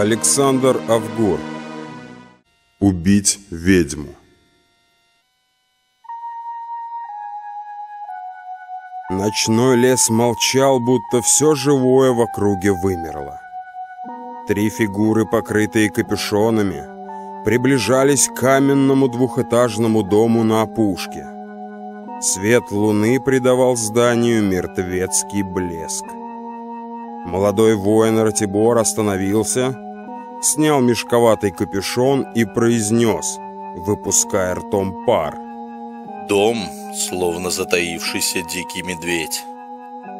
Александр Авгур Убить ведьму Ночной лес молчал, будто все живое в округе вымерло. Три фигуры, покрытые капюшонами, приближались к каменному двухэтажному дому на опушке. Свет луны придавал зданию мертвецкий блеск. Молодой воин Ратибор остановился, снял мешковатый капюшон и произнес, выпуская ртом пар. «Дом словно затаившийся дикий медведь.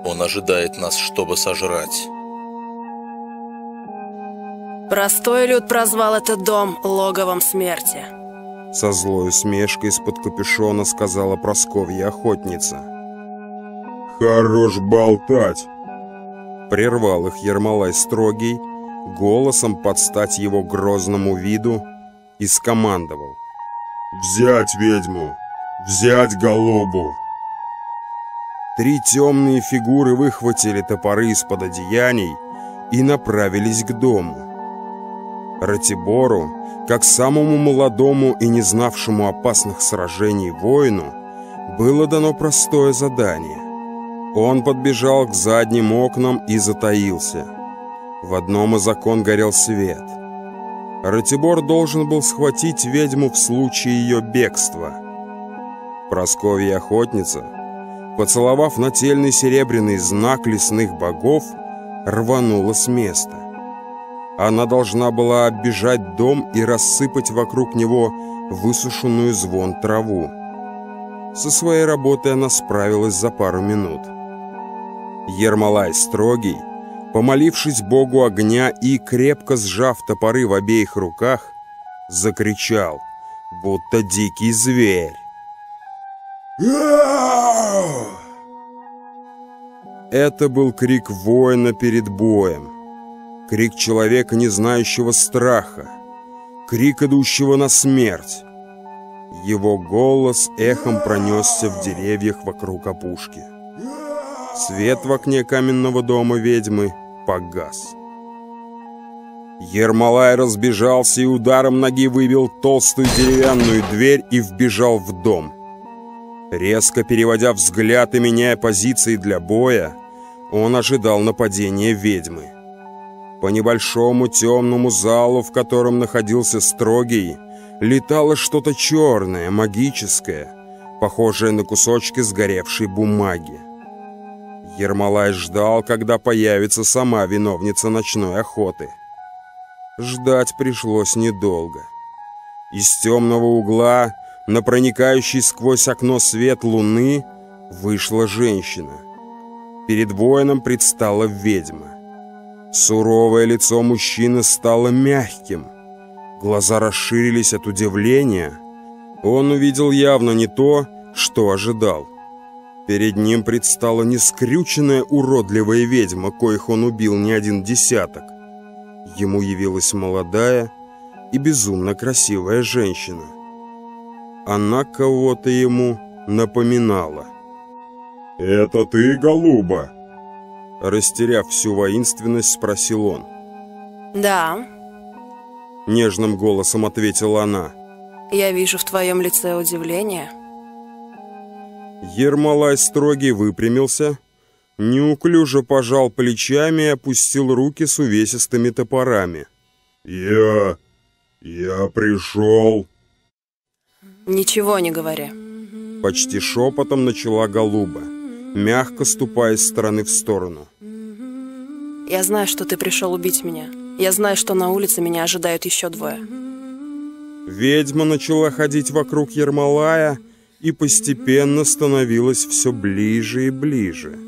Он ожидает нас, чтобы сожрать. Простой люд прозвал этот дом логовом смерти. Со злой усмешкой из-под капюшона сказала Просковья охотница. «Хорош болтать!» Прервал их Ермолай строгий, голосом под стать его грозному виду, и скомандовал. «Взять ведьму! Взять голубу!» Три темные фигуры выхватили топоры из-под одеяний и направились к дому. Ратибору, как самому молодому и не знавшему опасных сражений воину, было дано простое задание. Он подбежал к задним окнам и затаился. В одном из окон горел свет. Ратибор должен был схватить ведьму в случае ее бегства. Просковья охотница, поцеловав нательный серебряный знак лесных богов, рванула с места. Она должна была оббежать дом и рассыпать вокруг него высушенную звон траву. Со своей работой она справилась за пару минут. Ермолай строгий, помолившись Богу огня и крепко сжав топоры в обеих руках, закричал, будто дикий зверь. Это был крик воина перед боем. Крик человека, не знающего страха. Крик, идущего на смерть. Его голос эхом пронесся в деревьях вокруг опушки. Свет в окне каменного дома ведьмы погас. Ермолай разбежался и ударом ноги выбил толстую деревянную дверь и вбежал в дом. Резко переводя взгляд и меняя позиции для боя, он ожидал нападения ведьмы. По небольшому темному залу, в котором находился Строгий, летало что-то черное, магическое, похожее на кусочки сгоревшей бумаги. Ермолай ждал, когда появится сама виновница ночной охоты. Ждать пришлось недолго. Из темного угла, на проникающий сквозь окно свет луны, вышла женщина. Перед воином предстала ведьма. Суровое лицо мужчины стало мягким. Глаза расширились от удивления. Он увидел явно не то, что ожидал. Перед ним предстала не скрюченная уродливая ведьма, коих он убил не один десяток. Ему явилась молодая и безумно красивая женщина. Она кого-то ему напоминала. «Это ты, голуба?» Растеряв всю воинственность, спросил он. «Да». Нежным голосом ответила она. «Я вижу в твоем лице удивление». Ермолай строгий выпрямился, неуклюже пожал плечами и опустил руки с увесистыми топорами. «Я... я пришел...» «Ничего не говори». Почти шепотом начала голуба мягко ступая из стороны в сторону. «Я знаю, что ты пришел убить меня. Я знаю, что на улице меня ожидают еще двое». Ведьма начала ходить вокруг Ермолая и постепенно становилась все ближе и ближе.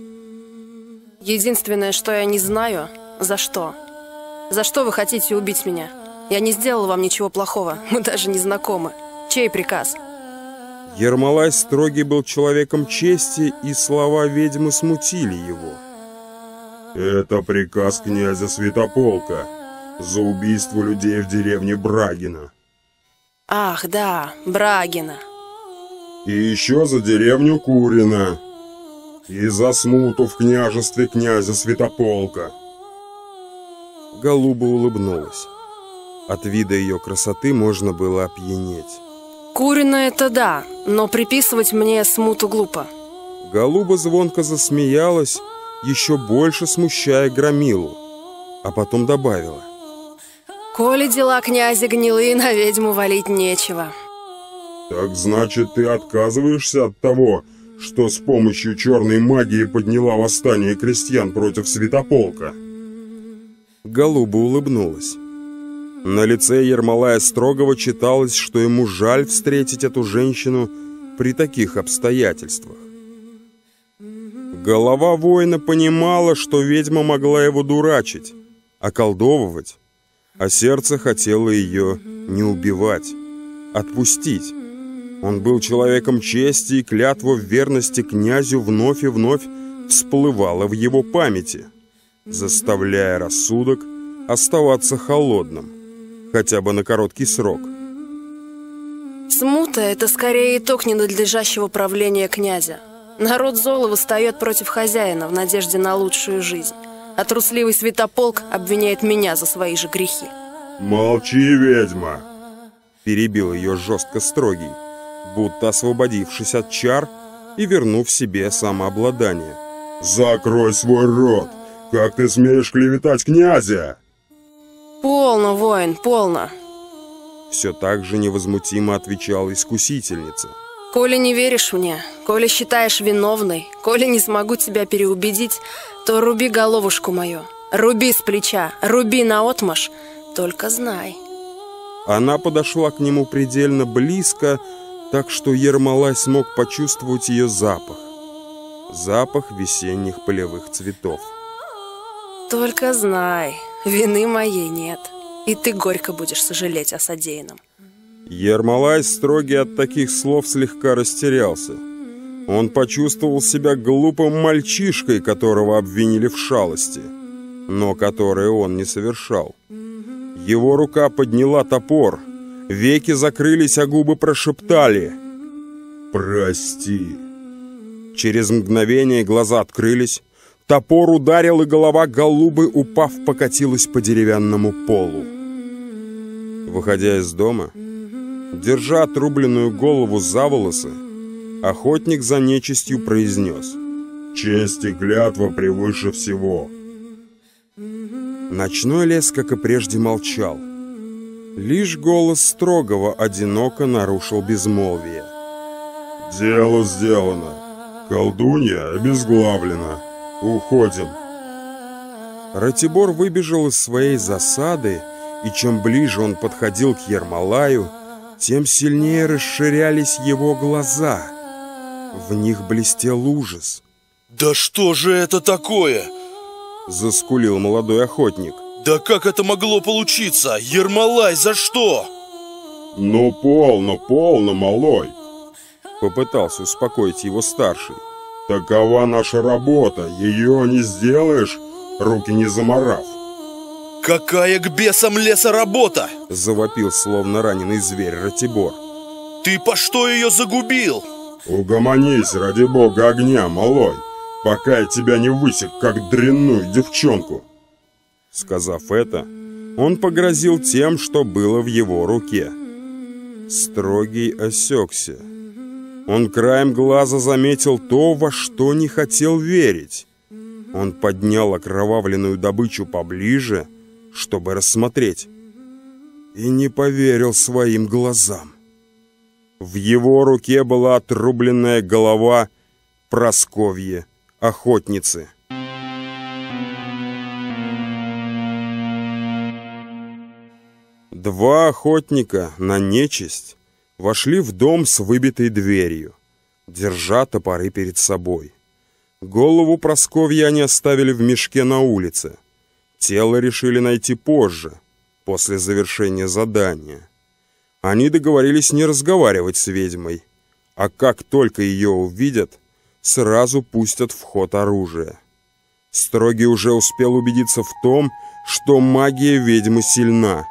«Единственное, что я не знаю, за что? За что вы хотите убить меня? Я не сделал вам ничего плохого, мы даже не знакомы. Чей приказ?» Ермолай строгий был человеком чести, и слова ведьмы смутили его. «Это приказ князя Святополка за убийство людей в деревне Брагина». «Ах, да, Брагина». «И еще за деревню Курина. И за смуту в княжестве князя Святополка». Голуба улыбнулась. От вида ее красоты можно было опьянеть. Курина это да, но приписывать мне смуту глупо. Голуба звонко засмеялась, еще больше смущая Громилу, а потом добавила. Коли дела князя гнилые, на ведьму валить нечего. Так значит, ты отказываешься от того, что с помощью черной магии подняла восстание крестьян против Святополка? Голуба улыбнулась. На лице Ермолая Строгова читалось, что ему жаль встретить эту женщину при таких обстоятельствах. Голова воина понимала, что ведьма могла его дурачить, околдовывать, а сердце хотело ее не убивать, отпустить. Он был человеком чести, и клятва в верности князю вновь и вновь всплывала в его памяти, заставляя рассудок оставаться холодным хотя бы на короткий срок. Смута — это скорее итог ненадлежащего правления князя. Народ золо восстает против хозяина в надежде на лучшую жизнь. А трусливый святополк обвиняет меня за свои же грехи. «Молчи, ведьма!» Перебил ее жестко строгий, будто освободившись от чар и вернув себе самообладание. «Закрой свой рот! Как ты смеешь клеветать князя?» «Полно, воин, полно!» Все так же невозмутимо отвечала искусительница. «Коли не веришь мне, коли считаешь виновной, коли не смогу тебя переубедить, то руби головушку мою, руби с плеча, руби наотмашь, только знай». Она подошла к нему предельно близко, так что Ермолай смог почувствовать ее запах. Запах весенних полевых цветов. «Только знай, Вины моей нет. И ты горько будешь сожалеть о содеянном. Ермолай, строгий от таких слов, слегка растерялся. Он почувствовал себя глупым мальчишкой, которого обвинили в шалости, но которое он не совершал. Его рука подняла топор, веки закрылись, а губы прошептали «Прости». Через мгновение глаза открылись, Топор ударил, и голова голубы, упав, покатилась по деревянному полу. Выходя из дома, держа отрубленную голову за волосы, охотник за нечистью произнес «Честь и клятва превыше всего». Ночной лес, как и прежде, молчал. Лишь голос строгого одиноко нарушил безмолвие. «Дело сделано. Колдунья обезглавлена». «Уходим!» Ратибор выбежал из своей засады, и чем ближе он подходил к Ермолаю, тем сильнее расширялись его глаза. В них блестел ужас. «Да что же это такое?» Заскулил молодой охотник. «Да как это могло получиться? Ермолай, за что?» «Ну, полно, полно, малой!» Попытался успокоить его старший. Такова наша работа, ее не сделаешь, руки не заморав. Какая к бесам леса работа? Завопил, словно раненый зверь Ратибор. Ты по что ее загубил? Угомонись, ради бога огня, малой, пока я тебя не высек, как дрянную девчонку. Сказав это, он погрозил тем, что было в его руке. Строгий осекся. Он краем глаза заметил то, во что не хотел верить. Он поднял окровавленную добычу поближе, чтобы рассмотреть, и не поверил своим глазам. В его руке была отрубленная голова Просковьи, охотницы. Два охотника на нечисть вошли в дом с выбитой дверью, держа топоры перед собой. Голову Просковья они оставили в мешке на улице. Тело решили найти позже, после завершения задания. Они договорились не разговаривать с ведьмой, а как только ее увидят, сразу пустят в ход оружие. Строгий уже успел убедиться в том, что магия ведьмы сильна,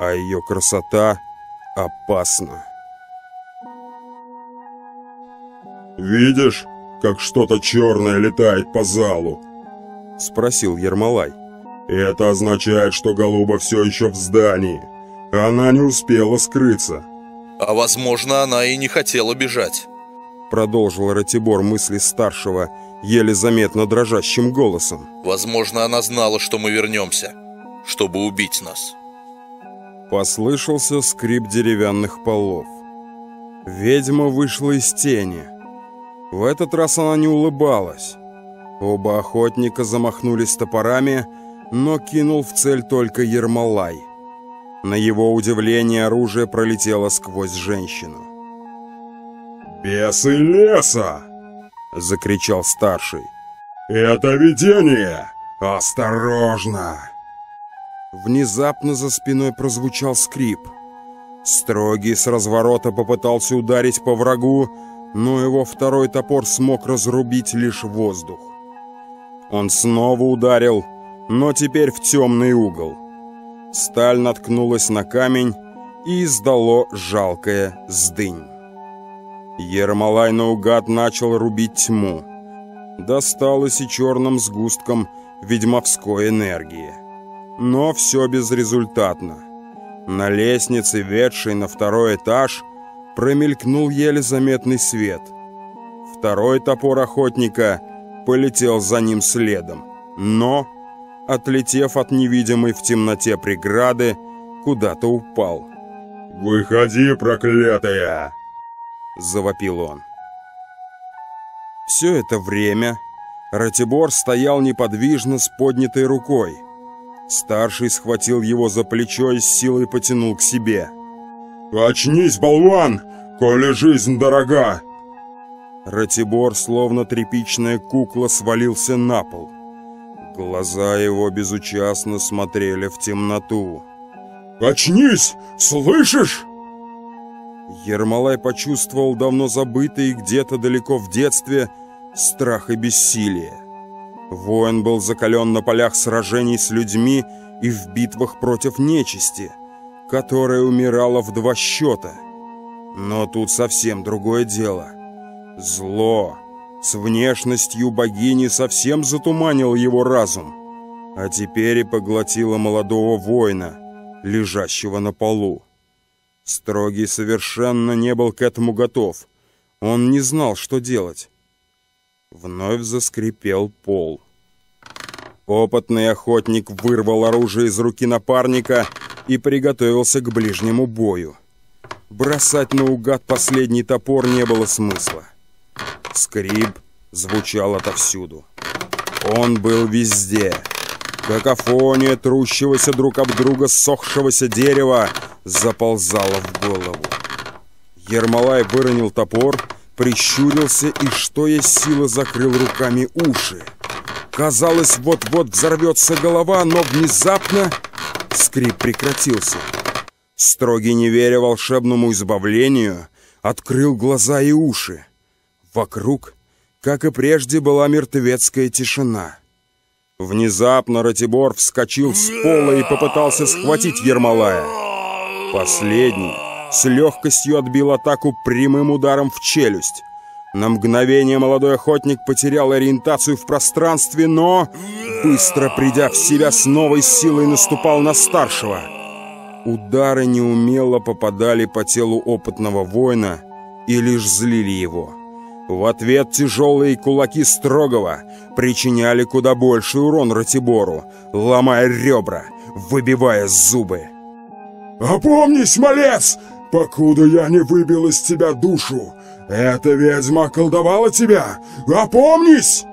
а ее красота опасна. «Видишь, как что-то черное летает по залу?» — спросил Ермолай. Это означает, что Голуба все еще в здании. Она не успела скрыться. А возможно, она и не хотела бежать. Продолжил Ратибор мысли старшего, еле заметно дрожащим голосом. Возможно, она знала, что мы вернемся, чтобы убить нас. Послышался скрип деревянных полов. Ведьма вышла из тени. В этот раз она не улыбалась. Оба охотника замахнулись топорами, но кинул в цель только Ермолай. На его удивление оружие пролетело сквозь женщину. «Бесы леса!» — закричал старший. «Это видение! Осторожно!» Внезапно за спиной прозвучал скрип. Строгий с разворота попытался ударить по врагу, но его второй топор смог разрубить лишь воздух. Он снова ударил, но теперь в темный угол. Сталь наткнулась на камень и издало жалкое сдынь. Ермолай наугад начал рубить тьму. Досталось и черным сгустком ведьмовской энергии. Но все безрезультатно. На лестнице, ведшей на второй этаж, промелькнул еле заметный свет. Второй топор охотника полетел за ним следом, но отлетев от невидимой в темноте преграды, куда-то упал. «Выходи, проклятая!» — завопил он. Все это время Ратибор стоял неподвижно с поднятой рукой. Старший схватил его за плечо и с силой потянул к себе. «Очнись, болван, коли жизнь дорога!» Ратибор, словно тряпичная кукла, свалился на пол. Глаза его безучастно смотрели в темноту. «Очнись! Слышишь?» Ермолай почувствовал давно забытый где-то далеко в детстве страх и бессилие. Воин был закален на полях сражений с людьми и в битвах против нечисти, которая умирала в два счета. Но тут совсем другое дело. Зло, с внешностью богини совсем затуманил его разум, а теперь и поглотило молодого воина, лежащего на полу. Строгий совершенно не был к этому готов. Он не знал, что делать. Вновь заскрипел пол. Опытный охотник вырвал оружие из руки напарника и приготовился к ближнему бою. Бросать наугад последний топор не было смысла. Скрип звучал отовсюду. Он был везде. Какофония трущегося друг об друга ссохшегося дерева заползала в голову. Ермолай выронил топор, прищурился и, что есть силы, закрыл руками уши. Казалось, вот-вот взорвется голова, но внезапно скрип прекратился. Строгий, не веря волшебному избавлению, открыл глаза и уши. Вокруг, как и прежде, была мертвецкая тишина. Внезапно Ратибор вскочил с пола и попытался схватить Ермолая. Последний с легкостью отбил атаку прямым ударом в челюсть. На мгновение молодой охотник потерял ориентацию в пространстве, но, быстро придя в себя, с новой силой наступал на старшего. Удары неумело попадали по телу опытного воина и лишь злили его. В ответ тяжелые кулаки Строгова причиняли куда больший урон Ратибору, ломая ребра, выбивая зубы. «Опомнись, малец! Покуда я не выбил из тебя душу, эта ведьма колдовала тебя! Опомнись!»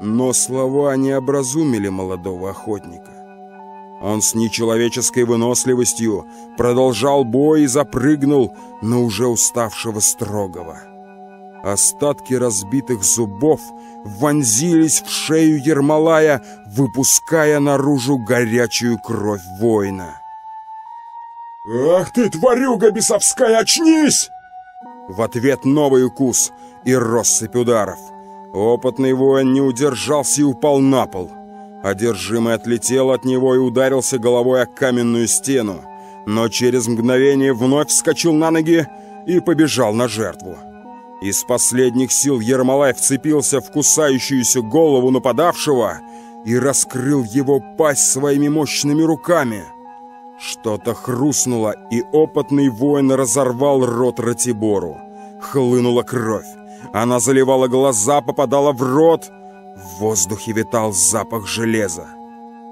Но слова не образумили молодого охотника. Он с нечеловеческой выносливостью продолжал бой и запрыгнул на уже уставшего Строгова. Остатки разбитых зубов вонзились в шею Ермолая, выпуская наружу горячую кровь воина. «Ах ты, тварюга бесовская, очнись!» В ответ новый укус и россыпь ударов. Опытный воин не удержался и упал на пол. Одержимый отлетел от него и ударился головой о каменную стену, но через мгновение вновь вскочил на ноги и побежал на жертву. Из последних сил Ермолай вцепился в кусающуюся голову нападавшего и раскрыл его пасть своими мощными руками. Что-то хрустнуло, и опытный воин разорвал рот Ратибору. Хлынула кровь. Она заливала глаза, попадала в рот. В воздухе витал запах железа.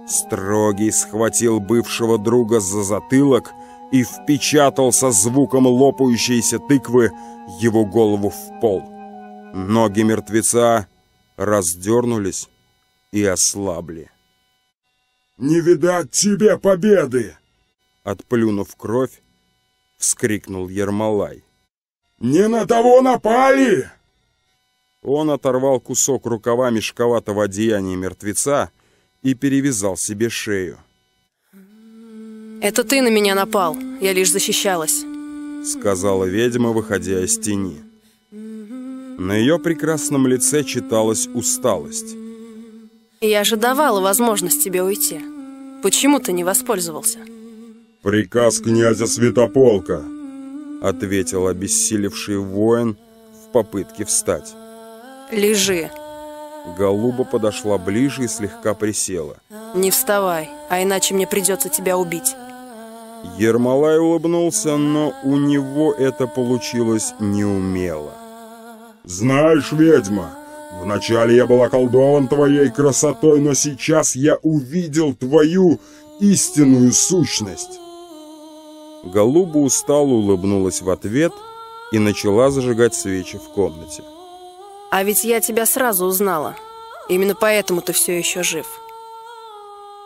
Строгий схватил бывшего друга за затылок и впечатал со звуком лопающейся тыквы его голову в пол. Ноги мертвеца раздернулись и ослабли. «Не видать тебе победы!» Отплюнув кровь, вскрикнул Ермолай. «Не на того напали!» Он оторвал кусок рукава мешковатого одеяния мертвеца и перевязал себе шею. «Это ты на меня напал, я лишь защищалась», — сказала ведьма, выходя из тени. На ее прекрасном лице читалась усталость. «Я же давала возможность тебе уйти. Почему ты не воспользовался?» «Приказ князя Святополка», — ответил обессилевший воин в попытке встать. «Лежи». Голуба подошла ближе и слегка присела. «Не вставай, а иначе мне придется тебя убить». Ермолай улыбнулся, но у него это получилось неумело. «Знаешь, ведьма, вначале я был околдован твоей красотой, но сейчас я увидел твою истинную сущность». Голуба устало улыбнулась в ответ и начала зажигать свечи в комнате. А ведь я тебя сразу узнала. Именно поэтому ты все еще жив.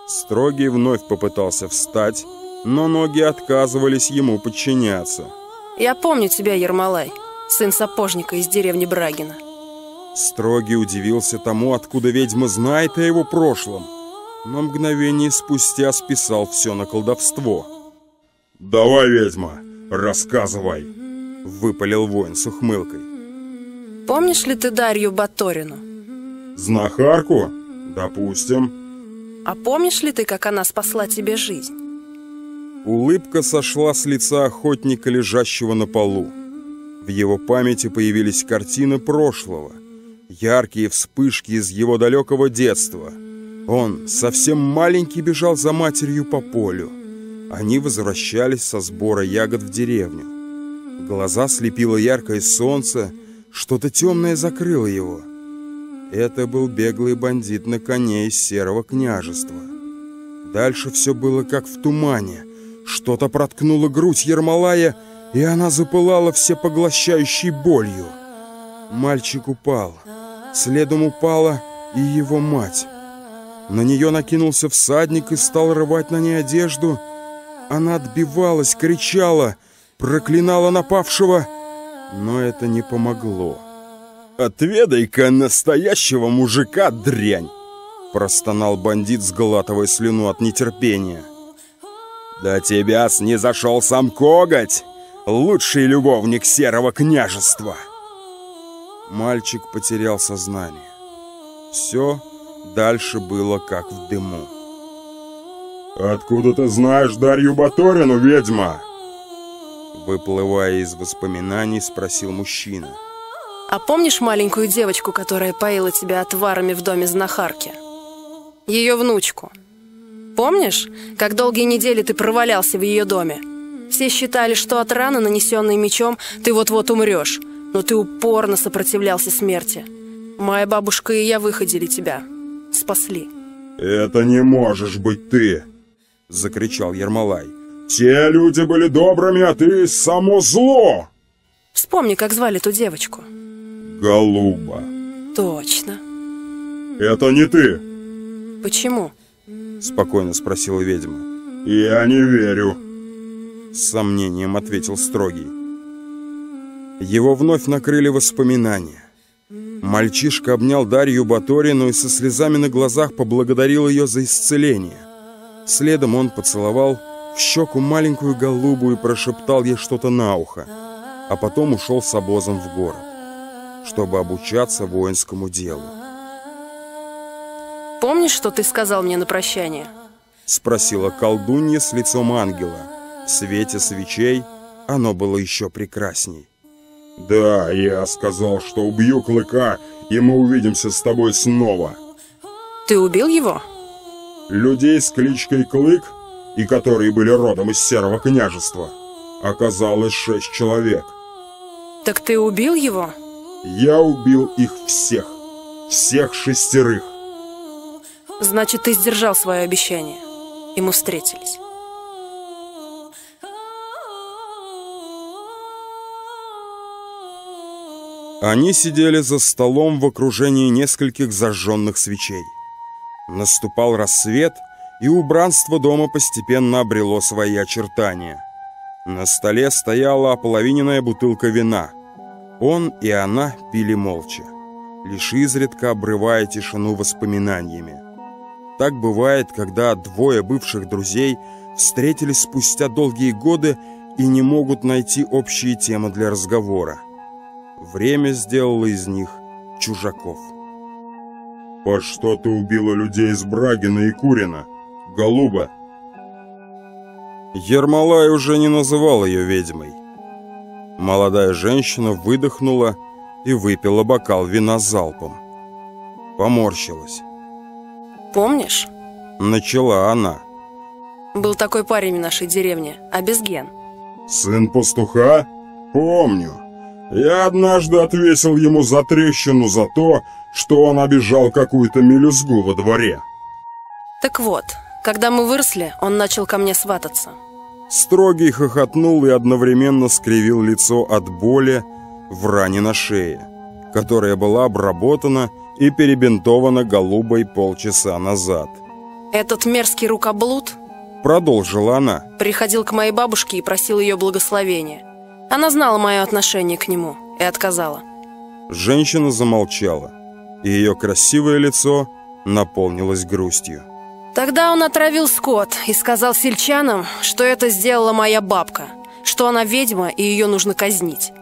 Строгий вновь попытался встать, но ноги отказывались ему подчиняться. Я помню тебя, Ермолай, сын сапожника из деревни Брагина. Строгий удивился тому, откуда ведьма знает о его прошлом, но мгновение спустя списал все на колдовство. «Давай, ведьма, рассказывай!» — выпалил воин с ухмылкой. Помнишь ли ты Дарью Баторину? Знахарку? Допустим. А помнишь ли ты, как она спасла тебе жизнь? Улыбка сошла с лица охотника, лежащего на полу. В его памяти появились картины прошлого, яркие вспышки из его далекого детства. Он, совсем маленький, бежал за матерью по полю. Они возвращались со сбора ягод в деревню. Глаза слепило яркое солнце, что-то темное закрыло его. Это был беглый бандит на коне из серого княжества. Дальше все было как в тумане. Что-то проткнуло грудь Ермолая, и она запылала всепоглощающей болью. Мальчик упал. Следом упала и его мать. На нее накинулся всадник и стал рвать на ней одежду. Она отбивалась, кричала, проклинала напавшего — но это не помогло. «Отведай-ка настоящего мужика, дрянь!» Простонал бандит, сглатывая слюну от нетерпения. «Да тебя снизошел сам коготь, лучший любовник серого княжества!» Мальчик потерял сознание. Все дальше было как в дыму. «Откуда ты знаешь Дарью Баторину, ведьма?» Выплывая из воспоминаний, спросил мужчина. А помнишь маленькую девочку, которая поила тебя отварами в доме знахарки? Ее внучку. Помнишь, как долгие недели ты провалялся в ее доме? Все считали, что от раны, нанесенной мечом, ты вот-вот умрешь, но ты упорно сопротивлялся смерти. Моя бабушка и я выходили тебя. Спасли. «Это не можешь быть ты!» — закричал Ермолай. Те люди были добрыми, а ты само зло. Вспомни, как звали ту девочку. Голуба. Точно. Это не ты. Почему? Спокойно спросила ведьма. Я не верю. С сомнением ответил Строгий. Его вновь накрыли воспоминания. Мальчишка обнял Дарью Баторину и со слезами на глазах поблагодарил ее за исцеление. Следом он поцеловал в щеку маленькую голубую и прошептал ей что-то на ухо, а потом ушел с обозом в город, чтобы обучаться воинскому делу. «Помнишь, что ты сказал мне на прощание?» Спросила колдунья с лицом ангела. В свете свечей оно было еще прекрасней. «Да, я сказал, что убью Клыка, и мы увидимся с тобой снова». Ты убил его? Людей с кличкой Клык, и которые были родом из Серого княжества, оказалось шесть человек. Так ты убил его? Я убил их всех. Всех шестерых. Значит, ты сдержал свое обещание. И мы встретились. Они сидели за столом в окружении нескольких зажженных свечей. Наступал рассвет, и убранство дома постепенно обрело свои очертания. На столе стояла ополовиненная бутылка вина. Он и она пили молча, лишь изредка обрывая тишину воспоминаниями. Так бывает, когда двое бывших друзей встретились спустя долгие годы и не могут найти общие темы для разговора. Время сделало из них чужаков. «По что ты убила людей из Брагина и Курина, голуба?» Ермолай уже не называл ее ведьмой. Молодая женщина выдохнула и выпила бокал вина залпом. Поморщилась. Помнишь? Начала она. Был такой парень в нашей деревне, Абезген. Сын пастуха? Помню. Я однажды отвесил ему за трещину за то, что он обижал какую-то мелюзгу во дворе. Так вот, когда мы выросли, он начал ко мне свататься. Строгий хохотнул и одновременно скривил лицо от боли в ране на шее, которая была обработана и перебинтована голубой полчаса назад. Этот мерзкий рукоблуд, продолжила она, приходил к моей бабушке и просил ее благословения. Она знала мое отношение к нему и отказала. Женщина замолчала, и ее красивое лицо наполнилось грустью. Тогда он отравил скот и сказал сельчанам, что это сделала моя бабка, что она ведьма и ее нужно казнить.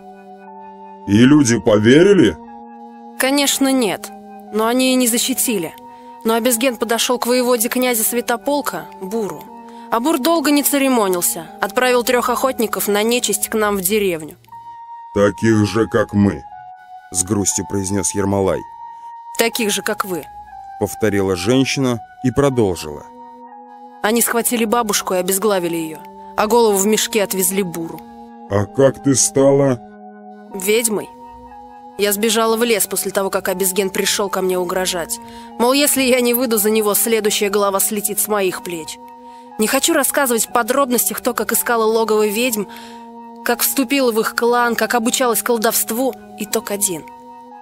И люди поверили? Конечно, нет, но они и не защитили. Но Абезген подошел к воеводе князя Святополка, Буру. А Бур долго не церемонился, отправил трех охотников на нечисть к нам в деревню. «Таких же, как мы», — с грустью произнес Ермолай. «Таких же, как вы», — повторила женщина и продолжила. Они схватили бабушку и обезглавили ее, а голову в мешке отвезли Буру. «А как ты стала...» «Ведьмой», я сбежала в лес после того, как Абезген пришел ко мне угрожать. Мол, если я не выйду за него, следующая голова слетит с моих плеч. Не хочу рассказывать в подробностях то, как искала логово ведьм, как вступила в их клан, как обучалась колдовству. Итог один.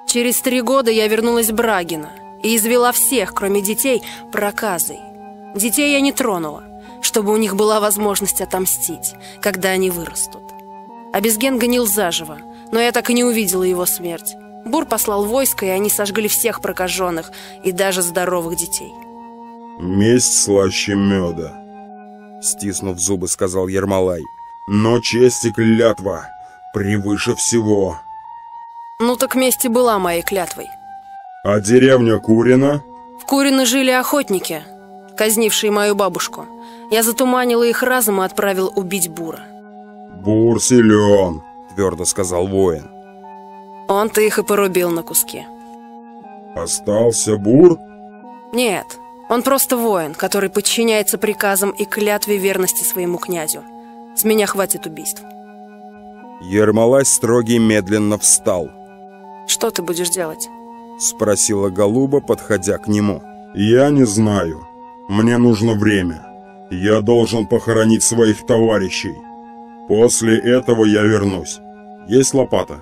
Через три года я вернулась в Брагина и извела всех, кроме детей, проказой. Детей я не тронула, чтобы у них была возможность отомстить, когда они вырастут. Абезген гонил заживо, но я так и не увидела его смерть. Бур послал войско, и они сожгли всех прокаженных и даже здоровых детей. «Месть слаще меда», — стиснув зубы, сказал Ермолай. «Но честь и клятва превыше всего». «Ну так месть и была моей клятвой». «А деревня Курина?» «В Курино жили охотники, казнившие мою бабушку. Я затуманила их разум и отправил убить Бура». «Бур силен», твердо сказал воин. Он-то их и порубил на куски. Остался Бур? Нет, он просто воин, который подчиняется приказам и клятве верности своему князю. С меня хватит убийств. Ермолай строгий медленно встал. Что ты будешь делать? Спросила Голуба, подходя к нему. Я не знаю. Мне нужно время. Я должен похоронить своих товарищей. После этого я вернусь. Есть лопата.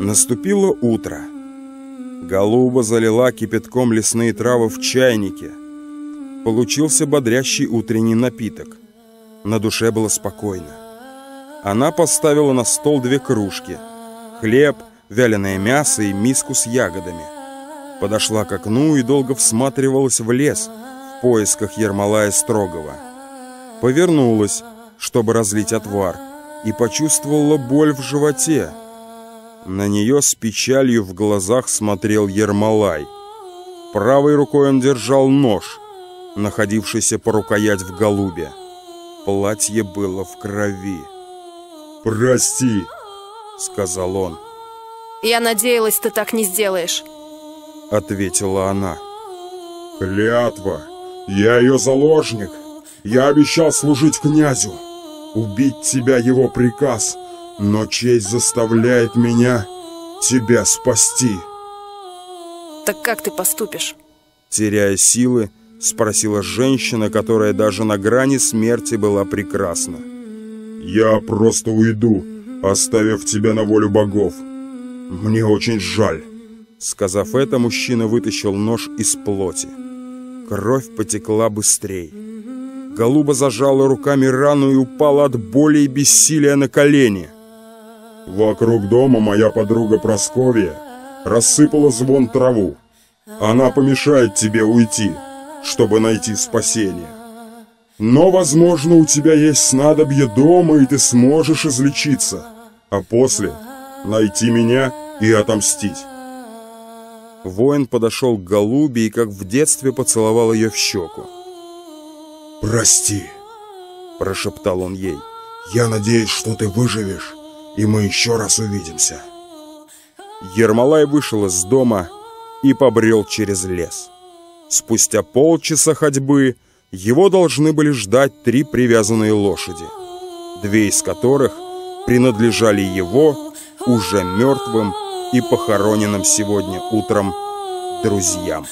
Наступило утро. Голуба залила кипятком лесные травы в чайнике. Получился бодрящий утренний напиток. На душе было спокойно. Она поставила на стол две кружки. Хлеб – вяленое мясо и миску с ягодами. Подошла к окну и долго всматривалась в лес в поисках Ермолая Строгова. Повернулась, чтобы разлить отвар, и почувствовала боль в животе. На нее с печалью в глазах смотрел Ермолай. Правой рукой он держал нож, находившийся по рукоять в голубе. платье было в крови. «Прости», — сказал он. «Я надеялась, ты так не сделаешь», — ответила она. «Клятва! Я ее заложник! Я обещал служить князю! Убить тебя его приказ, но честь заставляет меня тебя спасти!» «Так как ты поступишь?» Теряя силы, спросила женщина, которая даже на грани смерти была прекрасна. «Я просто уйду, оставив тебя на волю богов. Мне очень жаль». Сказав это, мужчина вытащил нож из плоти. Кровь потекла быстрее. Голуба зажала руками рану и упала от боли и бессилия на колени. «Вокруг дома моя подруга Просковья рассыпала звон траву. Она помешает тебе уйти, чтобы найти спасение. Но, возможно, у тебя есть снадобье дома, и ты сможешь излечиться, а после найти меня и отомстить». Воин подошел к голубе и, как в детстве, поцеловал ее в щеку. «Прости», — прошептал он ей. «Я надеюсь, что ты выживешь, и мы еще раз увидимся». Ермолай вышел из дома и побрел через лес. Спустя полчаса ходьбы его должны были ждать три привязанные лошади, две из которых принадлежали его, уже мертвым и похороненным сегодня утром друзьям.